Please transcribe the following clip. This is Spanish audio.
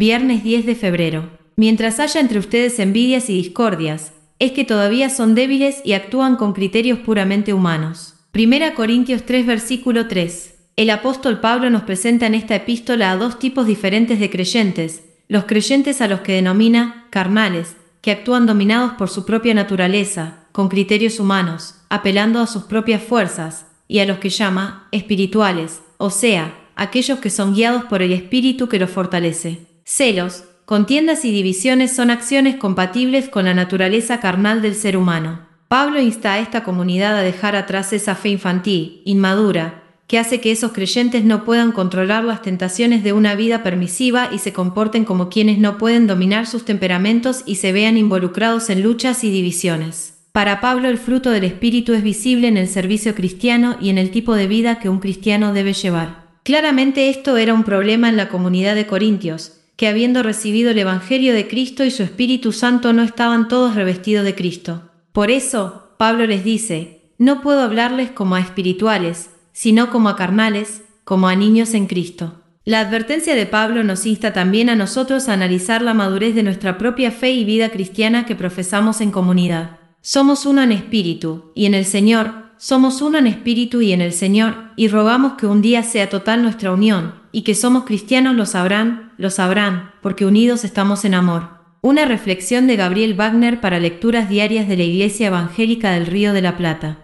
Viernes 10 de febrero. Mientras haya entre ustedes envidias y discordias, es que todavía son débiles y actúan con criterios puramente humanos. Primera Corintios 3 versículo 3. El apóstol Pablo nos presenta en esta epístola a dos tipos diferentes de creyentes, los creyentes a los que denomina carnales, que actúan dominados por su propia naturaleza, con criterios humanos, apelando a sus propias fuerzas, y a los que llama espirituales, o sea, aquellos que son guiados por el espíritu que los fortalece. Celos, contiendas y divisiones son acciones compatibles con la naturaleza carnal del ser humano. Pablo insta a esta comunidad a dejar atrás esa fe infantil, inmadura, que hace que esos creyentes no puedan controlar las tentaciones de una vida permisiva y se comporten como quienes no pueden dominar sus temperamentos y se vean involucrados en luchas y divisiones. Para Pablo el fruto del Espíritu es visible en el servicio cristiano y en el tipo de vida que un cristiano debe llevar. Claramente esto era un problema en la comunidad de Corintios, que habiendo recibido el Evangelio de Cristo y su Espíritu Santo no estaban todos revestidos de Cristo. Por eso, Pablo les dice, no puedo hablarles como a espirituales, sino como a carnales, como a niños en Cristo. La advertencia de Pablo nos insta también a nosotros a analizar la madurez de nuestra propia fe y vida cristiana que profesamos en comunidad. Somos uno en espíritu, y en el Señor, somos uno en espíritu y en el Señor, y rogamos que un día sea total nuestra unión, y que somos cristianos lo sabrán, lo sabrán, porque unidos estamos en amor. Una reflexión de Gabriel Wagner para lecturas diarias de la Iglesia Evangélica del Río de la Plata.